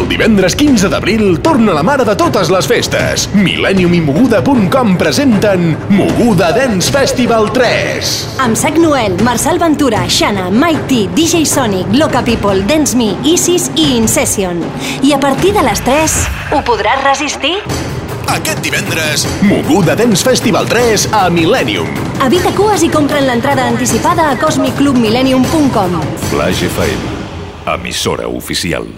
El divendres 15 d'abril torna la mare de totes les festes. Millennium i Moguda.com presenten Moguda Dance Festival 3. Amb Sac Noel, Marçal Ventura, Xana, Mighty, DJ Sonic, Loca People, Dance Me, Isis i Incession. I a partir de les 3, ho podràs resistir? Aquest divendres, Moguda Dance Festival 3 a Millennium. Evita cues i compren l'entrada anticipada a cosmicclubmillennium.com. Flash FM, emissora oficial.